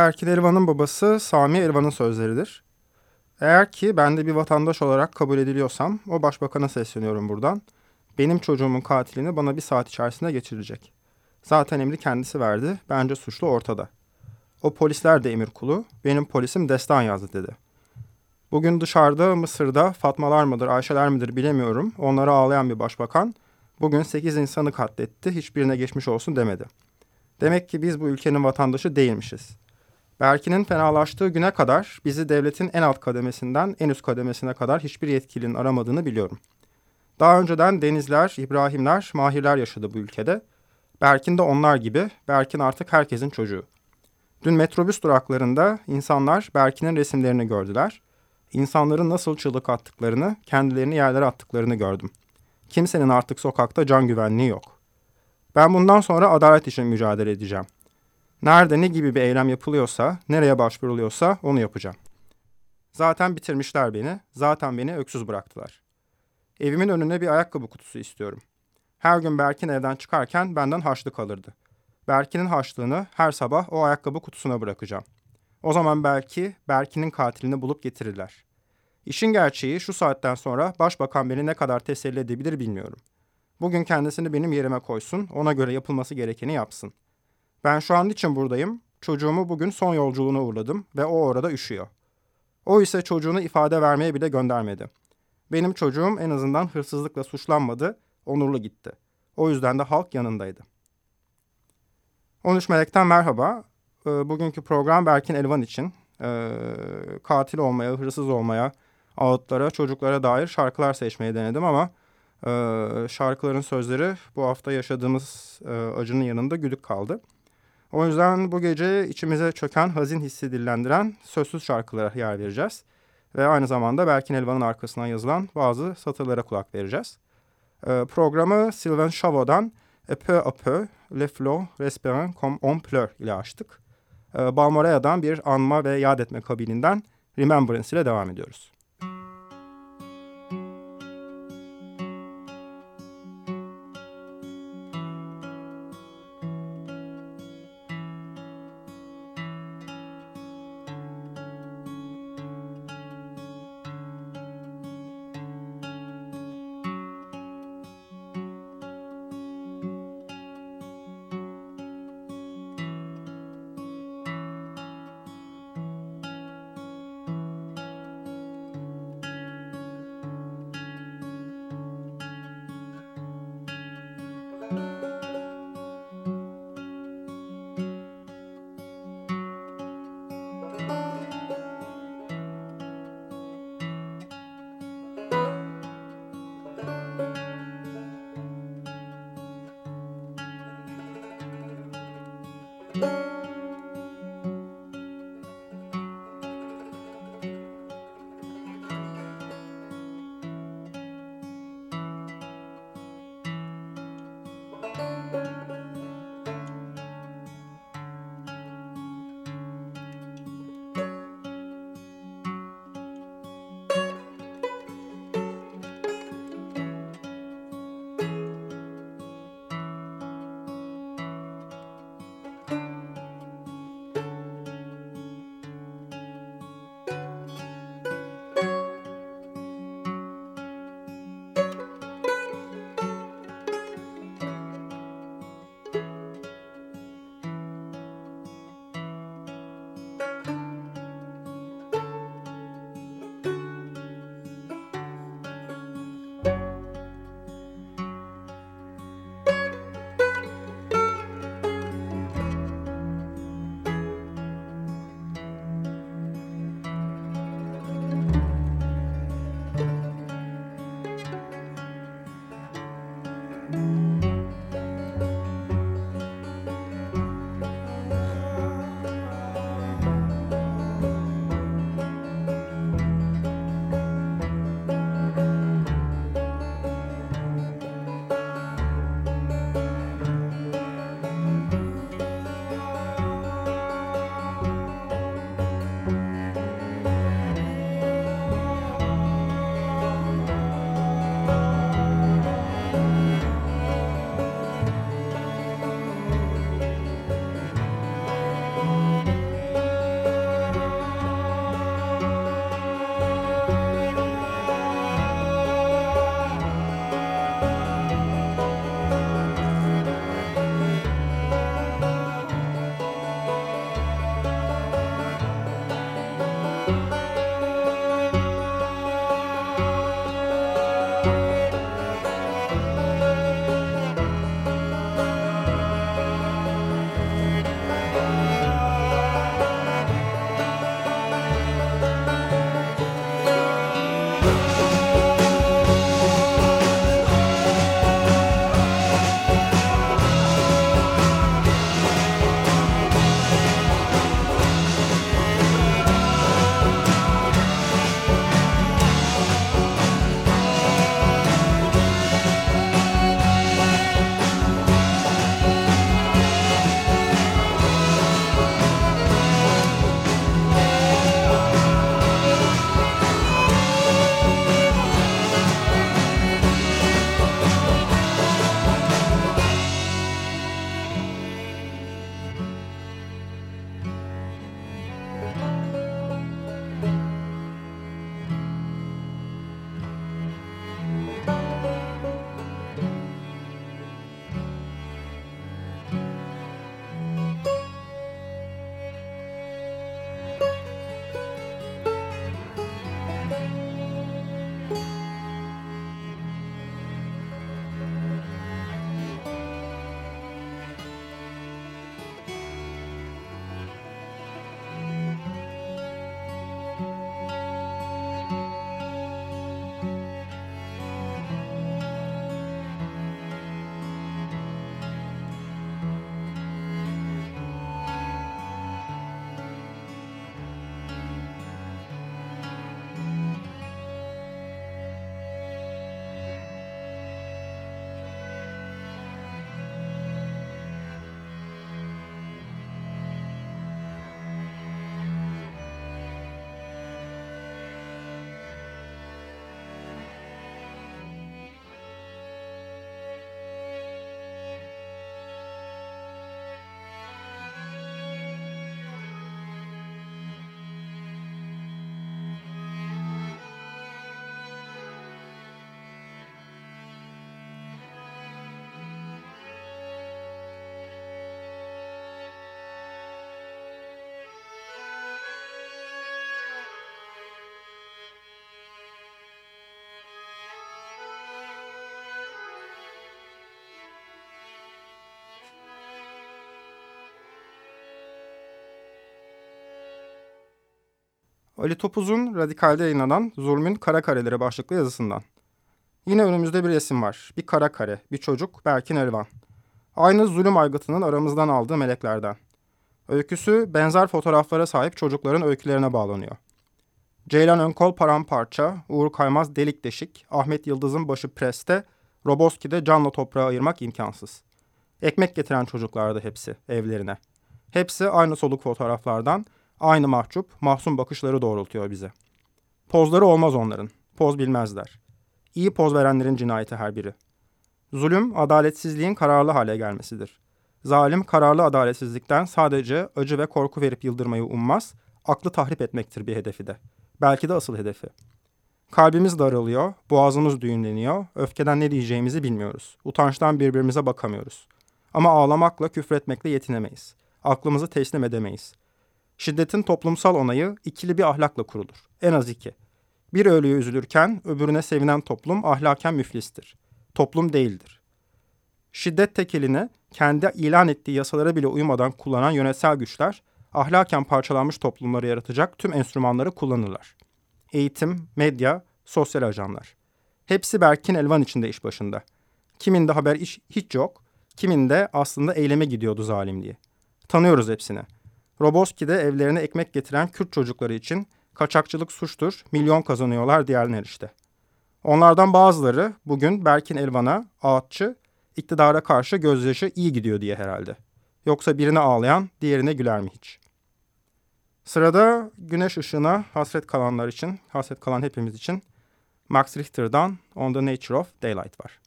Berkin Elvan'ın babası Sami Elvan'ın sözleridir. Eğer ki ben de bir vatandaş olarak kabul ediliyorsam o başbakana sesleniyorum buradan. Benim çocuğumun katilini bana bir saat içerisinde geçirecek. Zaten emri kendisi verdi. Bence suçlu ortada. O polisler de emir kulu. Benim polisim destan yazdı dedi. Bugün dışarıda Mısır'da Fatmalar mıdır Ayşeler midir bilemiyorum. Onlara ağlayan bir başbakan bugün 8 insanı katletti hiçbirine geçmiş olsun demedi. Demek ki biz bu ülkenin vatandaşı değilmişiz. Berkin'in fenalaştığı güne kadar bizi devletin en alt kademesinden en üst kademesine kadar hiçbir yetkilinin aramadığını biliyorum. Daha önceden Denizler, İbrahimler, Mahirler yaşadı bu ülkede. Berkin de onlar gibi. Berkin artık herkesin çocuğu. Dün metrobüs duraklarında insanlar Berkin'in resimlerini gördüler. İnsanların nasıl çığlık attıklarını, kendilerini yerlere attıklarını gördüm. Kimsenin artık sokakta can güvenliği yok. Ben bundan sonra adalet için mücadele edeceğim. Nerede ne gibi bir eylem yapılıyorsa, nereye başvuruluyorsa onu yapacağım. Zaten bitirmişler beni, zaten beni öksüz bıraktılar. Evimin önüne bir ayakkabı kutusu istiyorum. Her gün Berkin evden çıkarken benden harçlık alırdı. Berkin'in harçlığını her sabah o ayakkabı kutusuna bırakacağım. O zaman belki Berkin'in katilini bulup getirirler. İşin gerçeği şu saatten sonra başbakan beni ne kadar teselli edebilir bilmiyorum. Bugün kendisini benim yerime koysun, ona göre yapılması gerekeni yapsın. Ben şu an için buradayım? Çocuğumu bugün son yolculuğuna uğurladım ve o orada üşüyor. O ise çocuğunu ifade vermeye bile göndermedi. Benim çocuğum en azından hırsızlıkla suçlanmadı, onurlu gitti. O yüzden de halk yanındaydı. 13 Melek'ten merhaba. Ee, bugünkü program Berkin Elvan için. Ee, katil olmaya, hırsız olmaya, ağıtlara, çocuklara dair şarkılar seçmeye denedim ama e, şarkıların sözleri bu hafta yaşadığımız e, acının yanında güdük kaldı. O yüzden bu gece içimize çöken hazin hissi dillendiren sözsüz şarkılara yer vereceğiz. Ve aynı zamanda Berkin Elvan'ın arkasından yazılan bazı satırlara kulak vereceğiz. E, programı Sylvain Chavot'dan A peu à peu, le flot respirant comme on pleure ile açtık. E, Balmoreya'dan bir anma ve yad etme kabilinden Remembrance ile devam ediyoruz. Ali Topuz'un Radikal'de yayınlanan Zulmün Kara Kareleri başlıklı yazısından. Yine önümüzde bir resim var. Bir kara kare, bir çocuk, Berkin Elvan. Aynı zulüm aygıtının aramızdan aldığı meleklerden. Öyküsü benzer fotoğraflara sahip çocukların öykülerine bağlanıyor. Ceylan Önkol paramparça, Uğur Kaymaz delik deşik, Ahmet Yıldız'ın başı preste, Roboski'de canla toprağa ayırmak imkansız. Ekmek getiren çocuklardı hepsi evlerine. Hepsi aynı soluk fotoğraflardan, aynı mahcup, mahzun bakışları doğrultuyor bize. Pozları olmaz onların, poz bilmezler. İyi poz verenlerin cinayeti her biri. Zulüm, adaletsizliğin kararlı hale gelmesidir. Zalim, kararlı adaletsizlikten sadece acı ve korku verip yıldırmayı ummaz, aklı tahrip etmektir bir hedefi de. Belki de asıl hedefi. Kalbimiz daralıyor, boğazımız düğümleniyor, öfkeden ne diyeceğimizi bilmiyoruz. Utançtan birbirimize bakamıyoruz. Ama ağlamakla, küfretmekle yetinemeyiz. Aklımızı teslim edemeyiz. Şiddetin toplumsal onayı ikili bir ahlakla kurulur. En az iki. Bir ölüye üzülürken öbürüne sevinen toplum ahlaken müflistir. Toplum değildir. Şiddet tekelini kendi ilan ettiği yasalara bile uymadan kullanan yönetsel güçler ahlaken parçalanmış toplumları yaratacak tüm enstrümanları kullanırlar. Eğitim, medya, sosyal ajanlar. Hepsi Berkin Elvan içinde iş başında. Kiminde haber iş hiç yok, kiminde aslında eyleme gidiyordu zalim diye. Tanıyoruz hepsini. Roboski'de evlerine ekmek getiren Kürt çocukları için kaçakçılık suçtur, milyon kazanıyorlar diğerler işte. Onlardan bazıları bugün Berkin Elvan'a, ağıtçı, iktidara karşı gözyaşı iyi gidiyor diye herhalde. Yoksa birine ağlayan diğerine güler mi hiç? Sırada güneş ışığına hasret kalanlar için, hasret kalan hepimiz için Max Richter'dan On the Nature of Daylight var.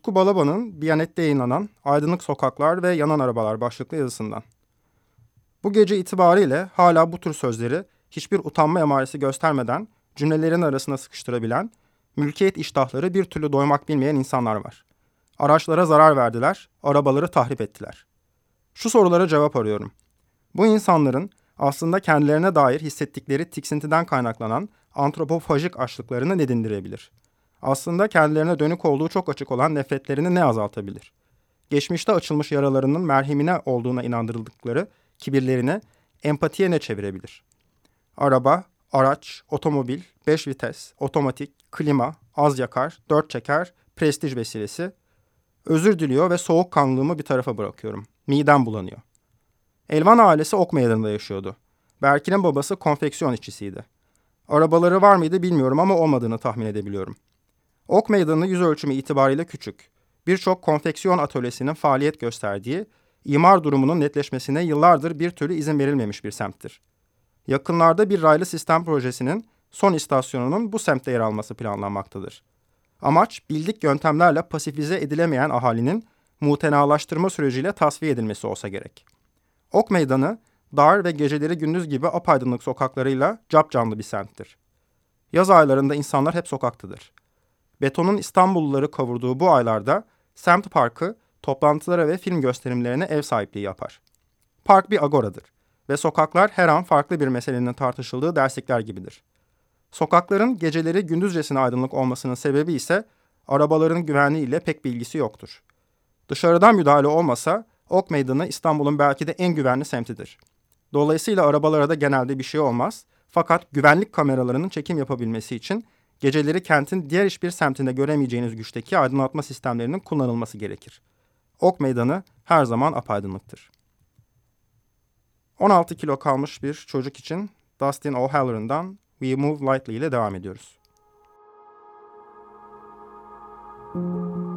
Utku Balaban'ın Biyanet'te yayınlanan Aydınlık Sokaklar ve Yanan Arabalar başlıklı yazısından. Bu gece itibariyle hala bu tür sözleri hiçbir utanma emaresi göstermeden cümlelerin arasına sıkıştırabilen, mülkiyet iştahları bir türlü doymak bilmeyen insanlar var. Araçlara zarar verdiler, arabaları tahrip ettiler. Şu sorulara cevap arıyorum. Bu insanların aslında kendilerine dair hissettikleri tiksintiden kaynaklanan antropofajik açlıklarını ne dindirebilir? Aslında kendilerine dönük olduğu çok açık olan nefretlerini ne azaltabilir? Geçmişte açılmış yaralarının merhemine olduğuna inandırıldıkları kibirlerini empatiye ne çevirebilir? Araba, araç, otomobil, 5 vites, otomatik, klima, az yakar, 4 çeker, prestij vesilesi. Özür diliyor ve soğukkanlılığımı bir tarafa bırakıyorum. Midem bulanıyor. Elvan ailesi Ok Meydanı'nda yaşıyordu. Berkin'in babası konfeksiyon işçisiydi. Arabaları var mıydı bilmiyorum ama olmadığını tahmin edebiliyorum. Ok Meydanı yüz ölçümü itibariyle küçük. Birçok konfeksiyon atölyesinin faaliyet gösterdiği, imar durumunun netleşmesine yıllardır bir türlü izin verilmemiş bir semttir. Yakınlarda bir raylı sistem projesinin son istasyonunun bu semtte yer alması planlanmaktadır. Amaç bildik yöntemlerle pasifize edilemeyen ahalinin mutenalaştırma süreciyle tasfiye edilmesi olsa gerek. Ok Meydanı, dar ve geceleri gündüz gibi apaydınlık sokaklarıyla cap canlı bir semttir. Yaz aylarında insanlar hep sokaktadır. Betonun İstanbulluları kavurduğu bu aylarda semt parkı toplantılara ve film gösterimlerine ev sahipliği yapar. Park bir agoradır ve sokaklar her an farklı bir meselenin tartışıldığı derslikler gibidir. Sokakların geceleri gündüzcesine aydınlık olmasının sebebi ise arabaların güvenliği ile pek bir ilgisi yoktur. Dışarıdan müdahale olmasa Ok Meydanı İstanbul'un belki de en güvenli semtidir. Dolayısıyla arabalara da genelde bir şey olmaz. Fakat güvenlik kameralarının çekim yapabilmesi için geceleri kentin diğer hiçbir semtinde göremeyeceğiniz güçteki aydınlatma sistemlerinin kullanılması gerekir. Ok Meydanı her zaman apaydınlıktır. 16 kilo kalmış bir çocuk için Dustin O'Halloran'dan We Move Lightly ile devam ediyoruz. Müzik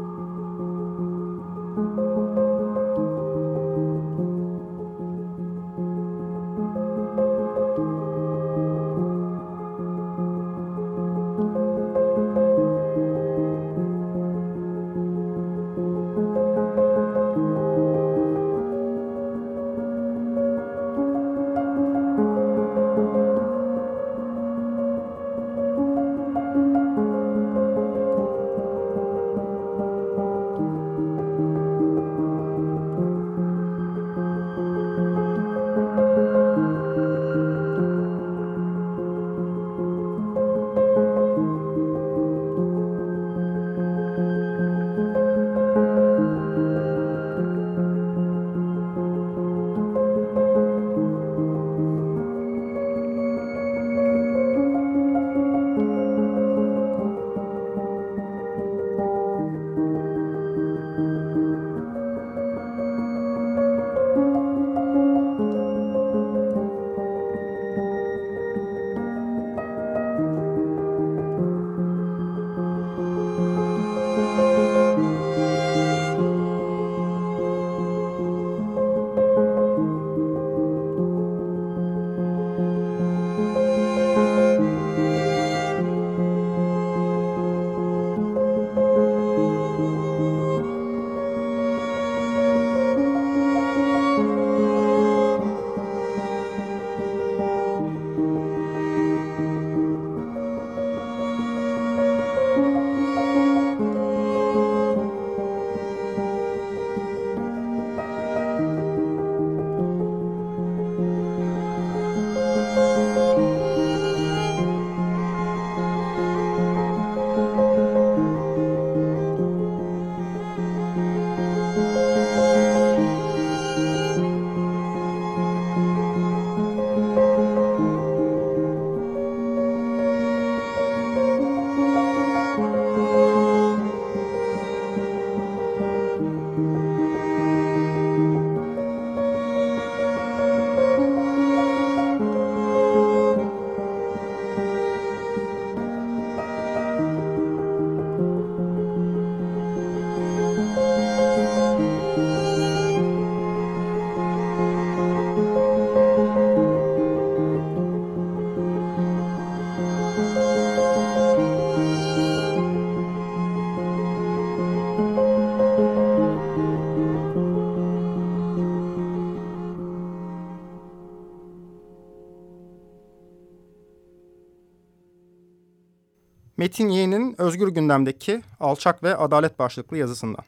Metin Yeğen'in Özgür Gündem'deki Alçak ve Adalet başlıklı yazısından.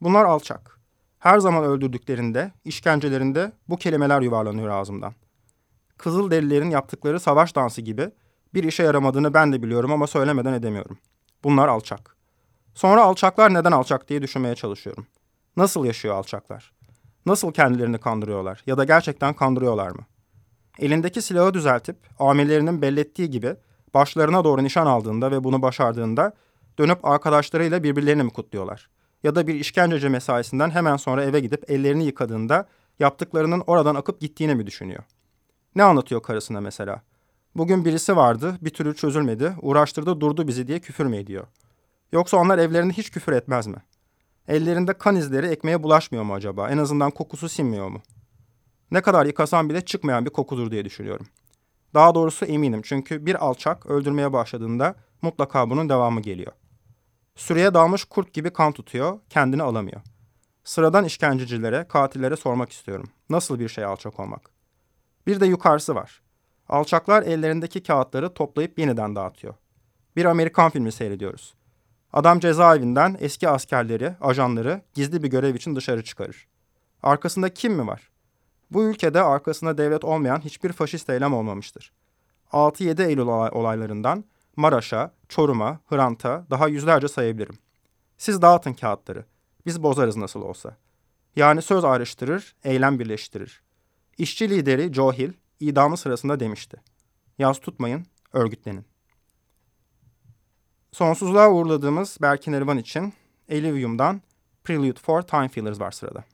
Bunlar alçak. Her zaman öldürdüklerinde, işkencelerinde bu kelimeler yuvarlanıyor ağzımdan. Kızılderililerin yaptıkları savaş dansı gibi bir işe yaramadığını ben de biliyorum ama söylemeden edemiyorum. Bunlar alçak. Sonra alçaklar neden alçak diye düşünmeye çalışıyorum. Nasıl yaşıyor alçaklar? Nasıl kendilerini kandırıyorlar ya da gerçekten kandırıyorlar mı? Elindeki silahı düzeltip amirlerinin bellettiği gibi başlarına doğru nişan aldığında ve bunu başardığında dönüp arkadaşlarıyla birbirlerini mi kutluyorlar? Ya da bir işkenceci mesaisinden hemen sonra eve gidip ellerini yıkadığında yaptıklarının oradan akıp gittiğini mi düşünüyor? Ne anlatıyor karısına mesela? Bugün birisi vardı, bir türlü çözülmedi, uğraştırdı durdu bizi diye küfür mü ediyor? Yoksa onlar evlerinde hiç küfür etmez mi? Ellerinde kan izleri ekmeğe bulaşmıyor mu acaba? En azından kokusu sinmiyor mu? Ne kadar yıkasam bile çıkmayan bir kokudur diye düşünüyorum. Daha doğrusu eminim çünkü bir alçak öldürmeye başladığında mutlaka bunun devamı geliyor. Süreye dalmış kurt gibi kan tutuyor, kendini alamıyor. Sıradan işkencecilere, katillere sormak istiyorum. Nasıl bir şey alçak olmak? Bir de yukarısı var. Alçaklar ellerindeki kağıtları toplayıp yeniden dağıtıyor. Bir Amerikan filmi seyrediyoruz. Adam cezaevinden eski askerleri, ajanları gizli bir görev için dışarı çıkarır. Arkasında kim mi var? Bu ülkede arkasında devlet olmayan hiçbir faşist eylem olmamıştır. 6-7 Eylül olaylarından Maraş'a, Çorum'a, Hrant'a daha yüzlerce sayabilirim. Siz dağıtın kağıtları. Biz bozarız nasıl olsa. Yani söz ayrıştırır, eylem birleştirir. İşçi lideri Joe Hill idamı sırasında demişti. Yaz tutmayın, örgütlenin. Sonsuzluğa uğurladığımız Berkin Erivan için Elivium'dan Prelude for Time Fillers var sırada.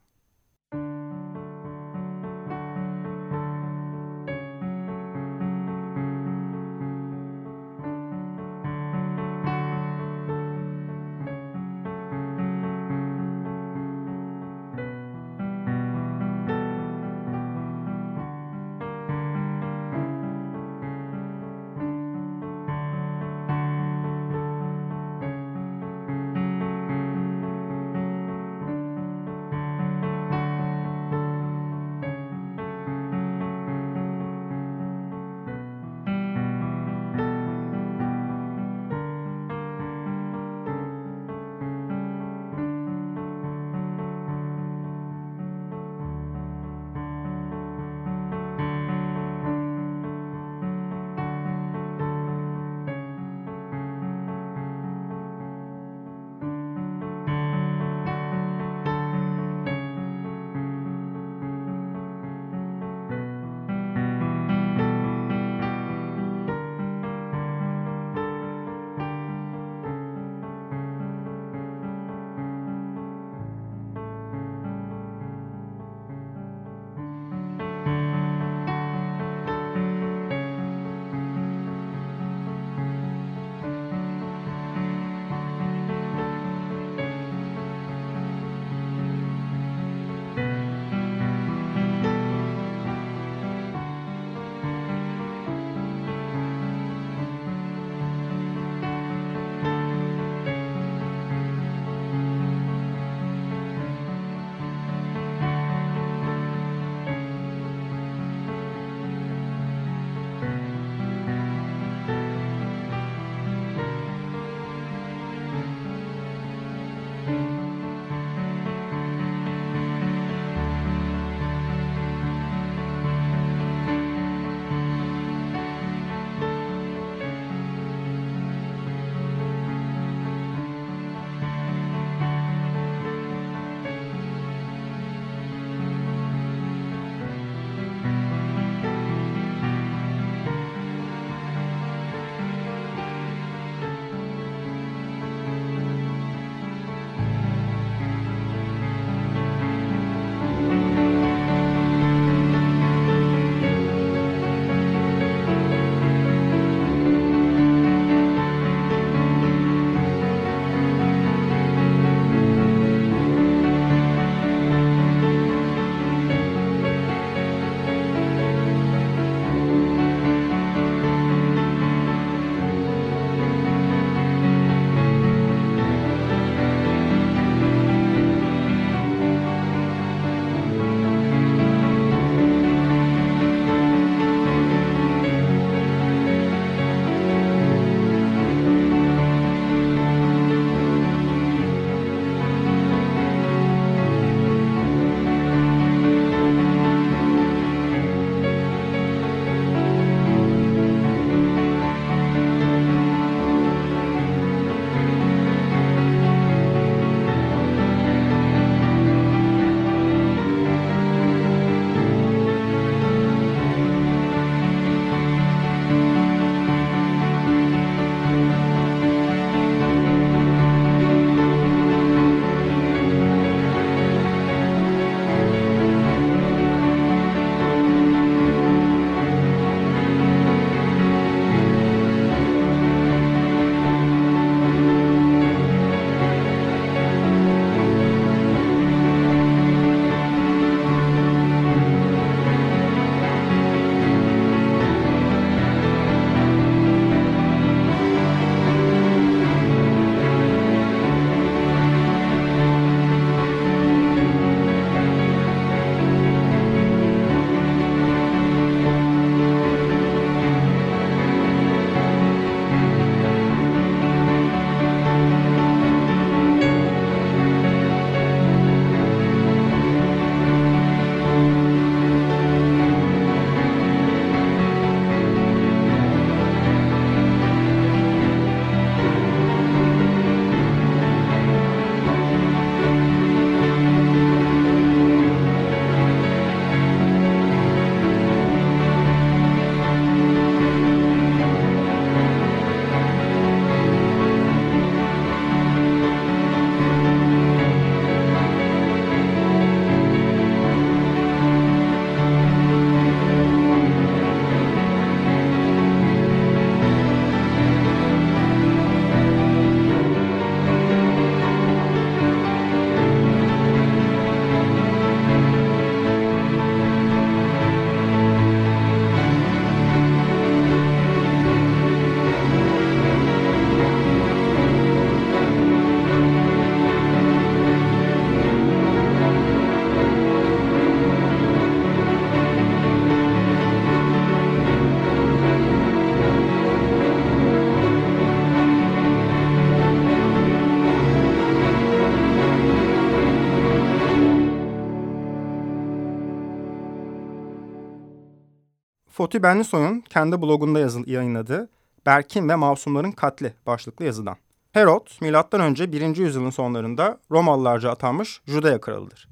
Foti Benlisoy'un kendi blogunda yazıl yayınladığı Berkin ve Masumların Katli başlıklı yazıdan. Herod, M.Ö. 1. yüzyılın sonlarında Romalılarca atanmış Judea kralıdır.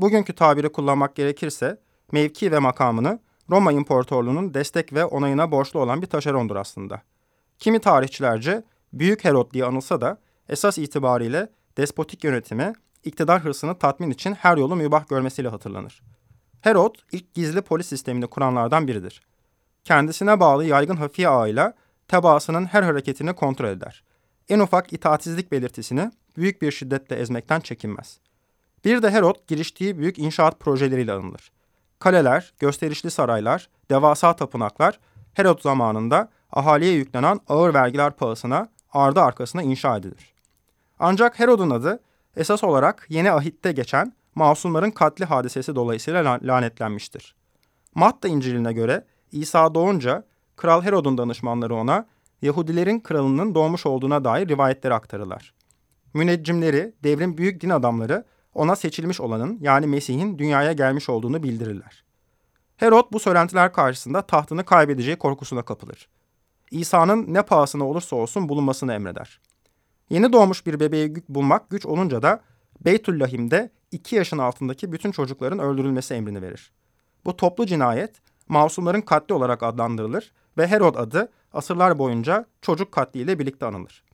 Bugünkü tabiri kullanmak gerekirse mevki ve makamını Roma İmparatorluğu'nun destek ve onayına borçlu olan bir taşerondur aslında. Kimi tarihçilerce Büyük Herod diye anılsa da esas itibariyle despotik yönetimi, iktidar hırsını tatmin için her yolu mübah görmesiyle hatırlanır. Herod ilk gizli polis sistemini kuranlardan biridir. Kendisine bağlı yaygın hafiye ağıyla tebaasının her hareketini kontrol eder. En ufak itaatsizlik belirtisini büyük bir şiddetle ezmekten çekinmez. Bir de Herod giriştiği büyük inşaat projeleriyle anılır. Kaleler, gösterişli saraylar, devasa tapınaklar Herod zamanında ahaliye yüklenen ağır vergiler pahasına ardı arkasına inşa edilir. Ancak Herod'un adı esas olarak yeni ahitte geçen masumların katli hadisesi dolayısıyla lanetlenmiştir. Matta İncil'ine göre İsa doğunca Kral Herod'un danışmanları ona Yahudilerin kralının doğmuş olduğuna dair rivayetleri aktarırlar. Müneccimleri, devrin büyük din adamları ona seçilmiş olanın yani Mesih'in dünyaya gelmiş olduğunu bildirirler. Herod bu söylentiler karşısında tahtını kaybedeceği korkusuna kapılır. İsa'nın ne pahasına olursa olsun bulunmasını emreder. Yeni doğmuş bir bebeği bulmak güç olunca da Beytüllahim'de 2 yaşın altındaki bütün çocukların öldürülmesi emrini verir. Bu toplu cinayet masumların katli olarak adlandırılır ve Herod adı asırlar boyunca çocuk katliyle birlikte anılır.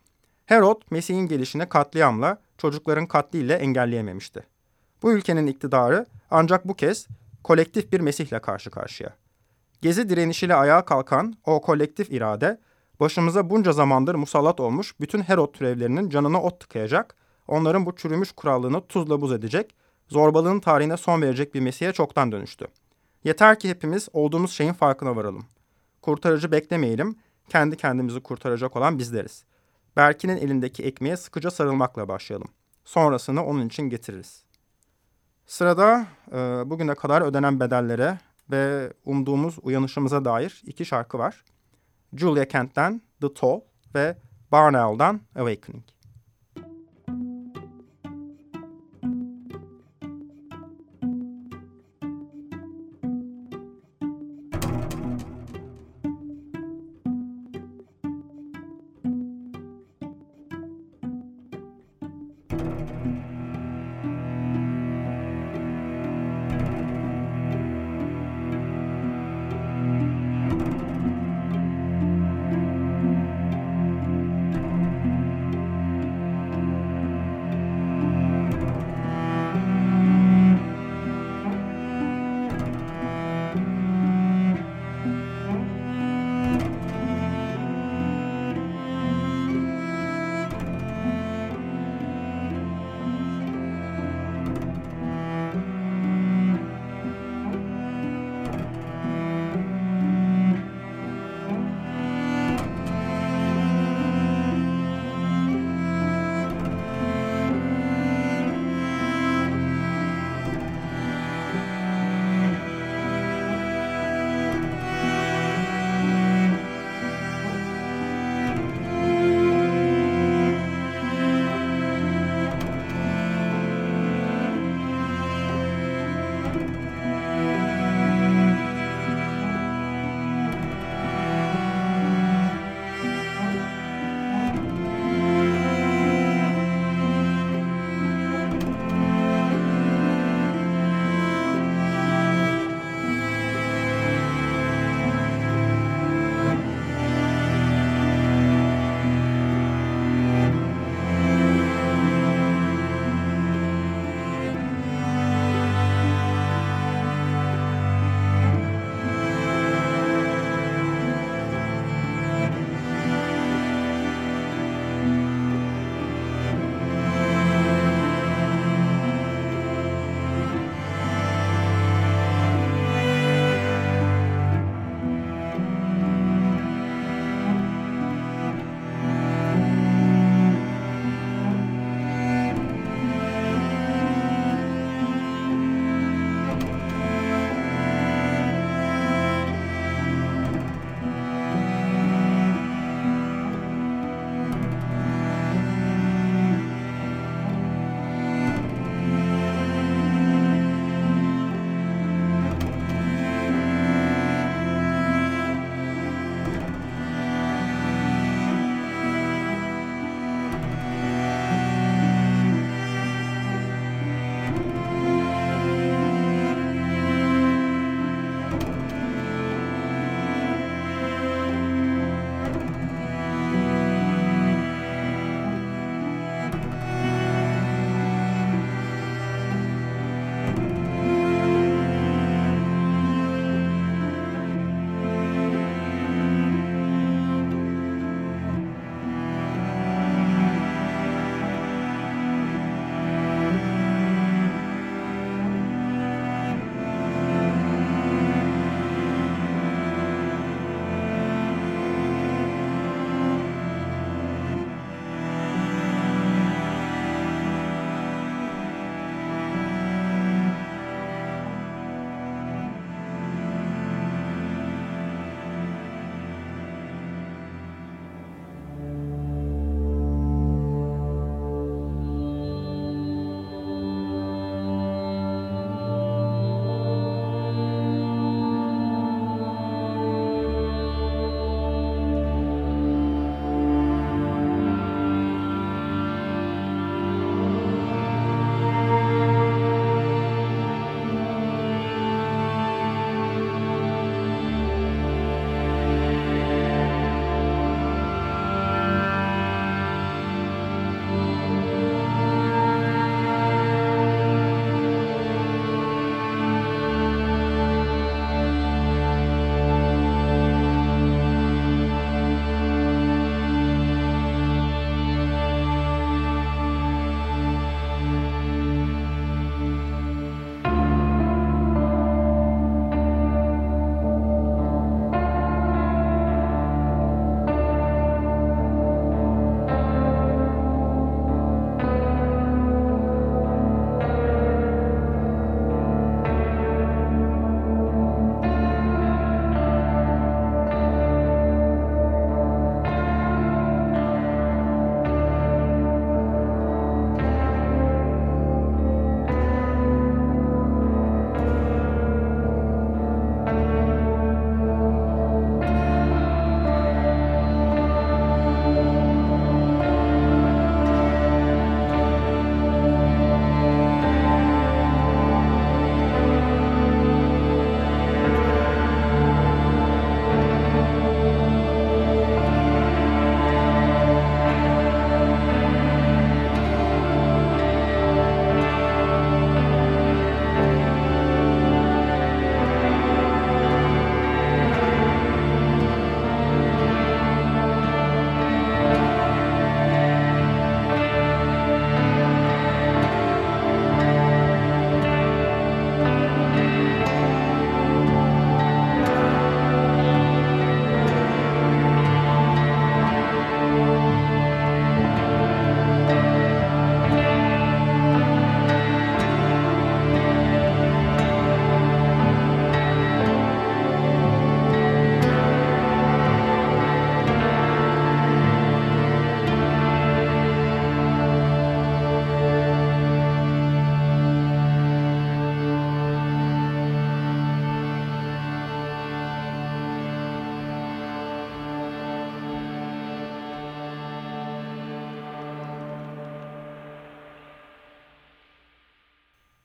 Herod, Mesih'in gelişini katliamla, çocukların katliyle engelleyememişti. Bu ülkenin iktidarı ancak bu kez kolektif bir Mesih'le karşı karşıya. Gezi direnişiyle ayağa kalkan o kolektif irade, başımıza bunca zamandır musallat olmuş bütün Herod türevlerinin canına ot tıkayacak, onların bu çürümüş kurallığını tuzla buz edecek, zorbalığın tarihine son verecek bir Mesih'e çoktan dönüştü. Yeter ki hepimiz olduğumuz şeyin farkına varalım. Kurtarıcı beklemeyelim, kendi kendimizi kurtaracak olan bizleriz. Berkin'in elindeki ekmeğe sıkıca sarılmakla başlayalım. Sonrasını onun için getiririz. Sırada e, bugüne kadar ödenen bedellere ve umduğumuz uyanışımıza dair iki şarkı var. Julia Kent'ten The Toll ve Barnell'dan Awakening.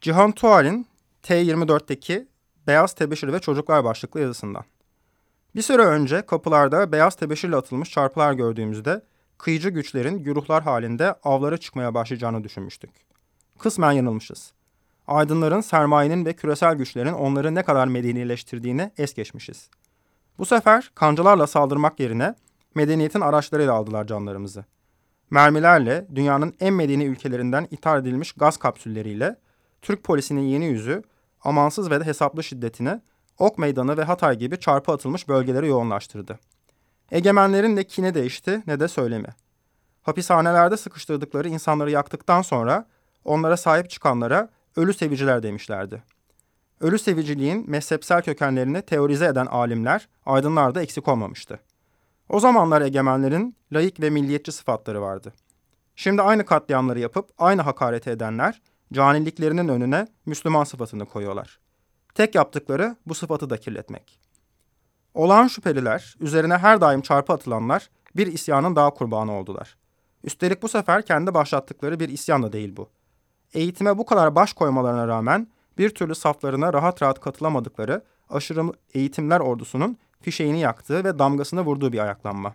Cihan Tuğal'in T24'teki Beyaz Tebeşir ve Çocuklar başlıklı yazısından. Bir süre önce kapılarda beyaz tebeşirle atılmış çarpılar gördüğümüzde kıyıcı güçlerin güruhlar halinde avlara çıkmaya başlayacağını düşünmüştük. Kısmen yanılmışız. Aydınların, sermayenin ve küresel güçlerin onları ne kadar medenileştirdiğini es geçmişiz. Bu sefer kancalarla saldırmak yerine medeniyetin araçlarıyla aldılar canlarımızı. Mermilerle dünyanın en medeni ülkelerinden ithal edilmiş gaz kapsülleriyle Türk polisinin yeni yüzü amansız ve de hesaplı şiddetini Ok Meydanı ve Hatay gibi çarpı atılmış bölgelere yoğunlaştırdı. Egemenlerin ne kine değişti ne de söylemi. Hapishanelerde sıkıştırdıkları insanları yaktıktan sonra onlara sahip çıkanlara ölü seviciler demişlerdi. Ölü seviciliğin mezhepsel kökenlerini teorize eden alimler, aydınlar da eksik olmamıştı. O zamanlar egemenlerin laik ve milliyetçi sıfatları vardı. Şimdi aynı katliamları yapıp aynı hakareti edenler caniliklerinin önüne Müslüman sıfatını koyuyorlar. Tek yaptıkları bu sıfatı da kirletmek. Olağan şüpheliler, üzerine her daim çarpı atılanlar bir isyanın daha kurbanı oldular. Üstelik bu sefer kendi başlattıkları bir isyan da değil bu. Eğitime bu kadar baş koymalarına rağmen bir türlü saflarına rahat rahat katılamadıkları aşırı eğitimler ordusunun fişeğini yaktığı ve damgasını vurduğu bir ayaklanma.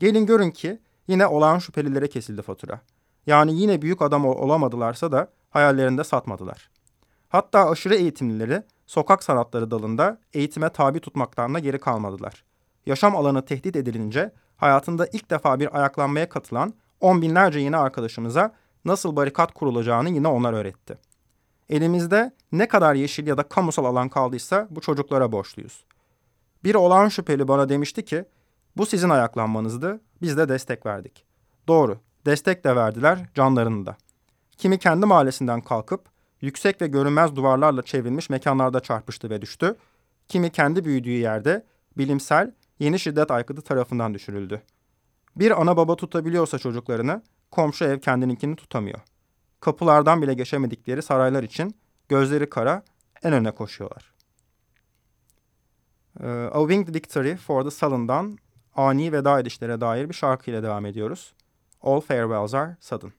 Gelin görün ki yine olağan şüphelilere kesildi fatura. Yani yine büyük adam olamadılarsa da hayallerinde satmadılar. Hatta aşırı eğitimlileri sokak sanatları dalında eğitime tabi tutmaktan da geri kalmadılar. Yaşam alanı tehdit edilince hayatında ilk defa bir ayaklanmaya katılan on binlerce yeni arkadaşımıza nasıl barikat kurulacağını yine onlar öğretti. Elimizde ne kadar yeşil ya da kamusal alan kaldıysa bu çocuklara borçluyuz. Bir olağan şüpheli bana demişti ki, bu sizin ayaklanmanızdı, biz de destek verdik. Doğru, destek de verdiler, canlarını da. Kimi kendi mahallesinden kalkıp yüksek ve görünmez duvarlarla çevrilmiş mekanlarda çarpıştı ve düştü. Kimi kendi büyüdüğü yerde bilimsel yeni şiddet aykıtı tarafından düşürüldü. Bir ana baba tutabiliyorsa çocuklarını, komşu ev kendininkini tutamıyor. Kapılardan bile geçemedikleri saraylar için gözleri kara en öne koşuyorlar. Ee, A Winged Victory for the Sullen'dan ani veda edişlere dair bir şarkıyla devam ediyoruz. All farewells are sudden.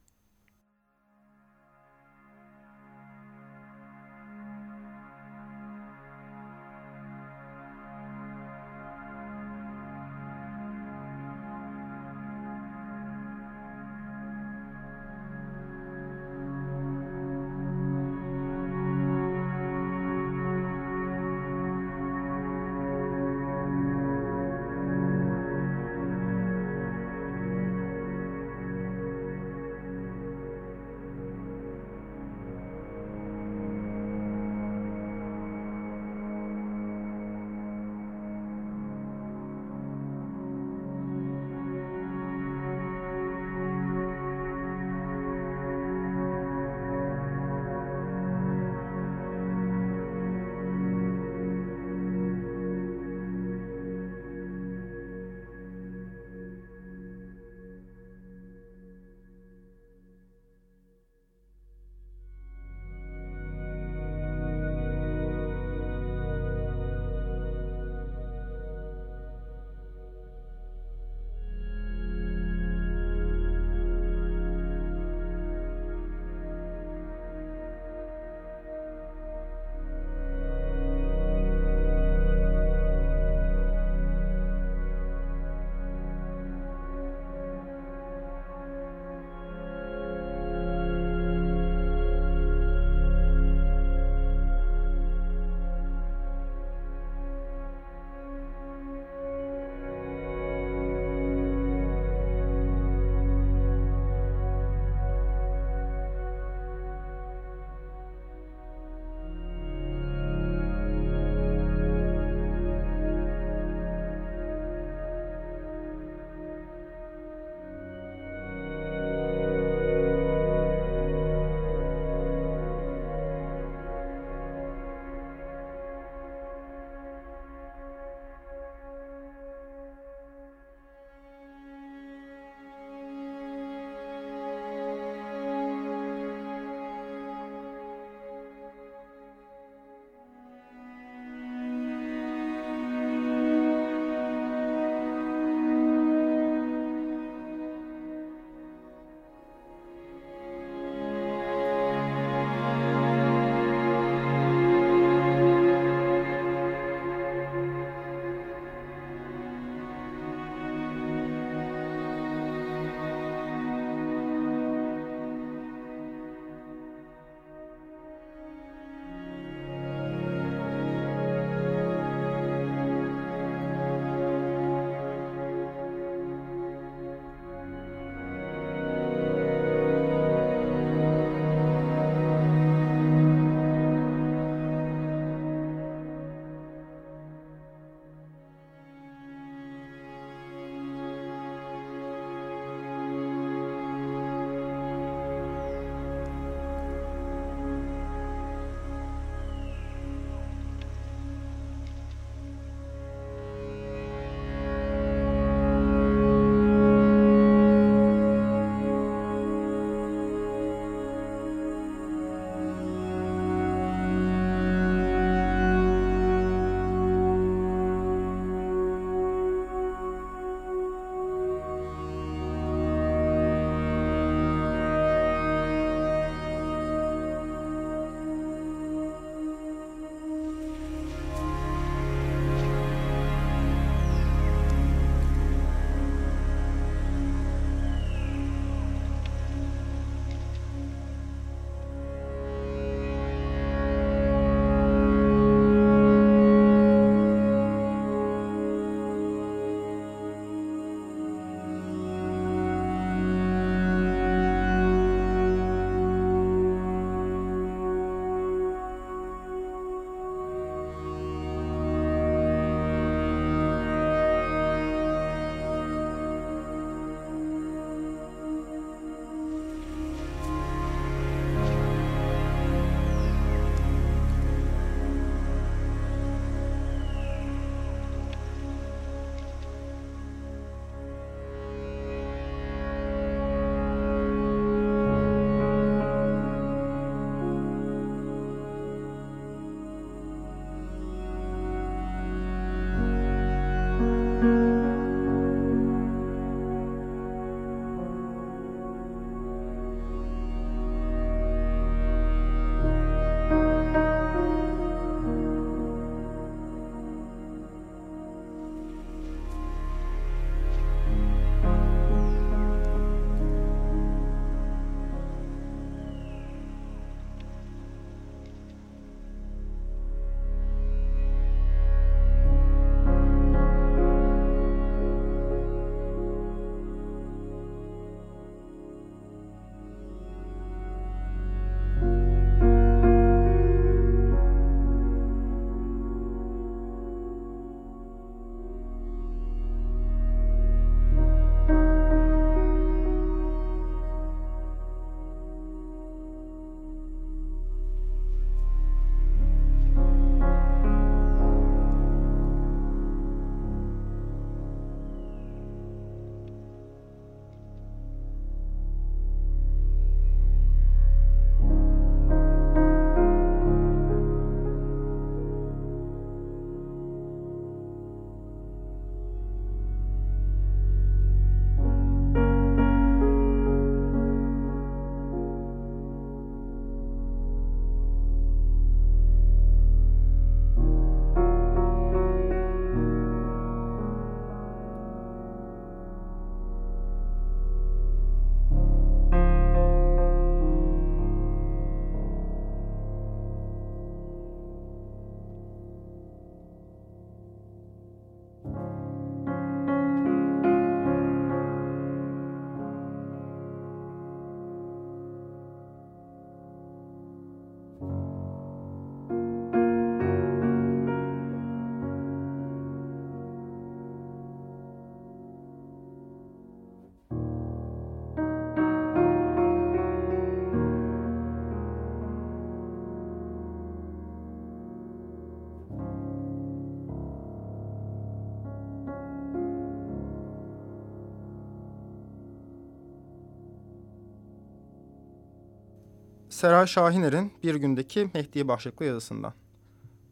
Seray Şahiner'in Bir Gündeki Mehdi başlıklı yazısından.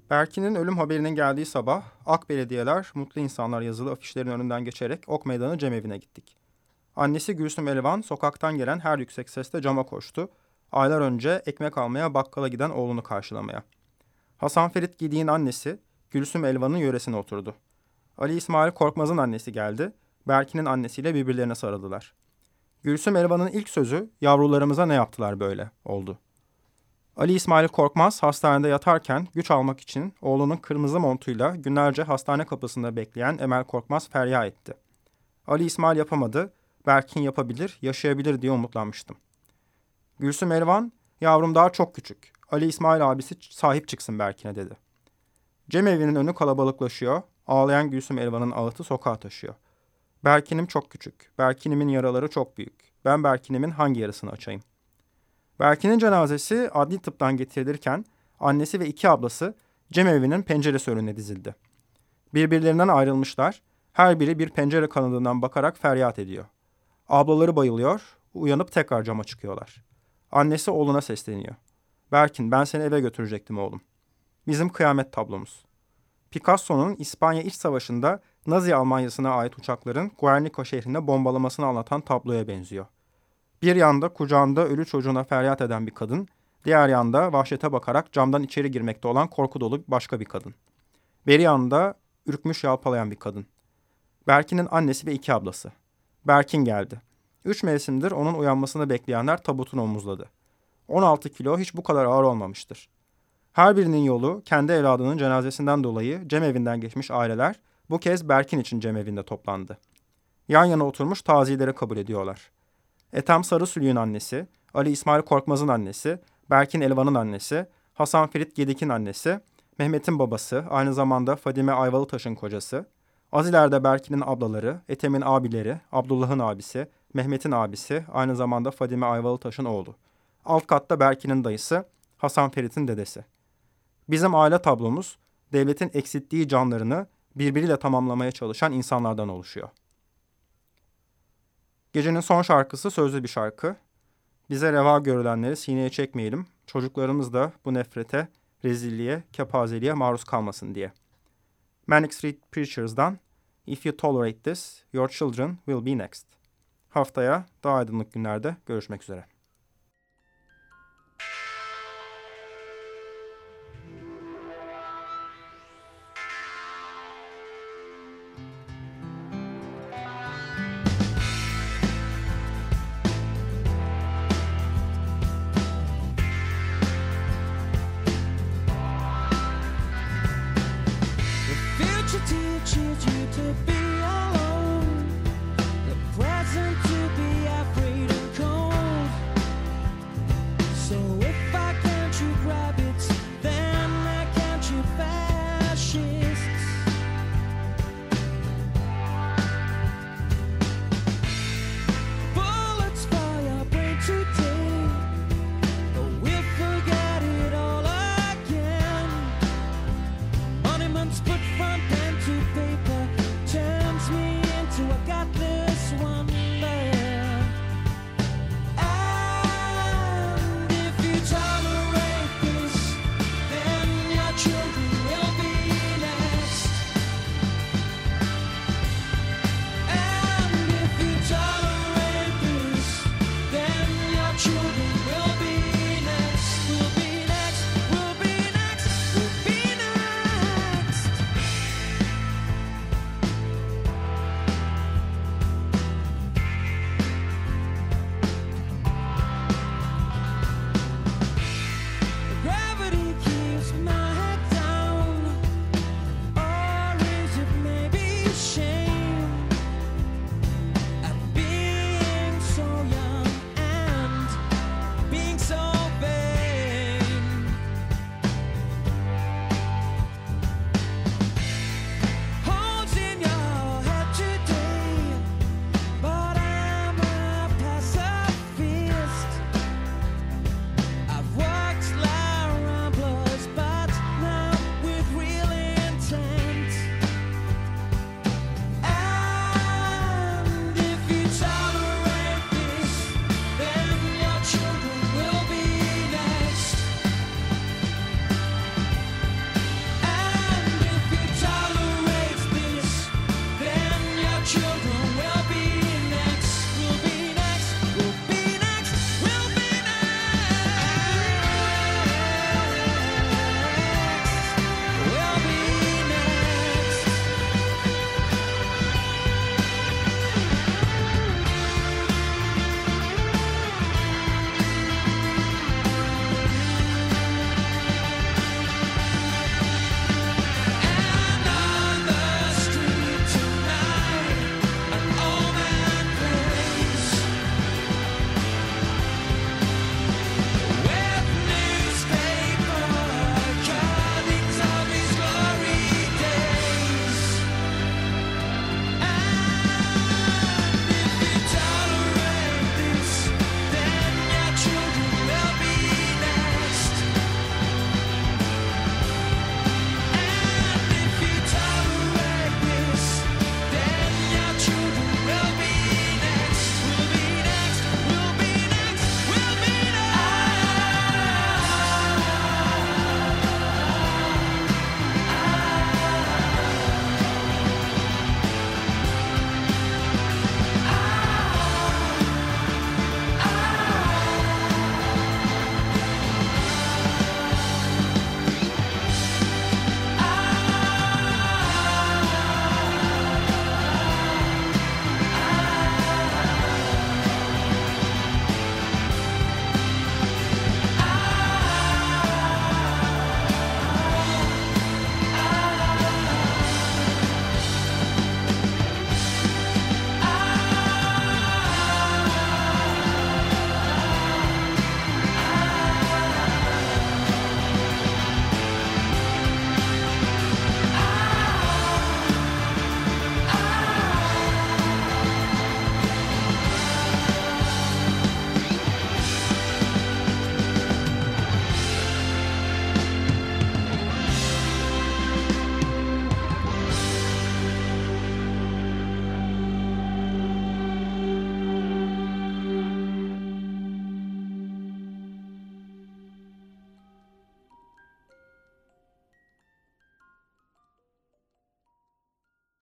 Berkin'in ölüm haberinin geldiği sabah Ak Belediyeler, Mutlu İnsanlar yazılı afişlerin önünden geçerek Ok Meydanı Cemevine gittik. Annesi Gülsüm Elvan sokaktan gelen her yüksek sesle cama koştu. Aylar önce ekmek almaya bakkala giden oğlunu karşılamaya. Hasan Ferit Gidi'nin annesi Gülsüm Elvan'ın yöresine oturdu. Ali İsmail Korkmaz'ın annesi geldi. Berkin'in annesiyle birbirlerine sarıldılar. Gülsüm Elvan'ın ilk sözü yavrularımıza ne yaptılar böyle oldu. Ali İsmail Korkmaz hastanede yatarken güç almak için oğlunun kırmızı montuyla günlerce hastane kapısında bekleyen Emel Korkmaz feryat etti. Ali İsmail yapamadı, Berkin yapabilir, yaşayabilir diye umutlanmıştım. Gülsüm Elvan, yavrum daha çok küçük. Ali İsmail abisi sahip çıksın Berkin'e dedi. Cem evinin önü kalabalıklaşıyor, ağlayan Gülsüm Elvan'ın ağıtı sokağa taşıyor. Berkin'im çok küçük, Berkin'imin yaraları çok büyük. Ben Berkin'imin hangi yarısını açayım? Berkin'in cenazesi adli tıptan getirilirken annesi ve iki ablası Cem evinin penceresi önüne dizildi. Birbirlerinden ayrılmışlar, her biri bir pencere kanadından bakarak feryat ediyor. Ablaları bayılıyor, uyanıp tekrar cama çıkıyorlar. Annesi oğluna sesleniyor. Berkin ben seni eve götürecektim oğlum. Bizim kıyamet tablomuz. Picasso'nun İspanya İç Savaşı'nda Nazi Almanyası'na ait uçakların Guernica şehrinde bombalamasını anlatan tabloya benziyor. Bir yanda kucağında ölü çocuğuna feryat eden bir kadın, diğer yanda vahşete bakarak camdan içeri girmekte olan korku dolu başka bir kadın. Beri yanda ürkmüş yalpalayan bir kadın. Berkin'in annesi ve iki ablası. Berkin geldi. Üç mevsimdir onun uyanmasını bekleyenler tabutunu omuzladı. 16 kilo hiç bu kadar ağır olmamıştır. Her birinin yolu kendi evladının cenazesinden dolayı cemevinden geçmiş aileler bu kez Berkin için cemevinde toplandı. Yan yana oturmuş taziyeleri kabul ediyorlar. Ethem Sarısülü'nün annesi, Ali İsmail Korkmaz'ın annesi, Berkin Elvan'ın annesi, Hasan Ferit Gedik'in annesi, Mehmet'in babası, aynı zamanda Fadime Ayvalıtaş'ın kocası, az ileride Berkin'in ablaları, Ethem'in abileri, Abdullah'ın abisi, Mehmet'in abisi, aynı zamanda Fadime Ayvalıtaş'ın oğlu. Alt katta Berkin'in dayısı, Hasan Ferit'in dedesi. Bizim aile tablomuz, devletin eksilttiği canlarını birbiriyle tamamlamaya çalışan insanlardan oluşuyor. Gecenin son şarkısı sözlü bir şarkı. Bize reva görülenleri sineye çekmeyelim. Çocuklarımız da bu nefrete, rezilliğe, kepazeliğe maruz kalmasın diye. Manic Street Preachers'dan If you tolerate this, your children will be next. Haftaya daha aydınlık günlerde görüşmek üzere.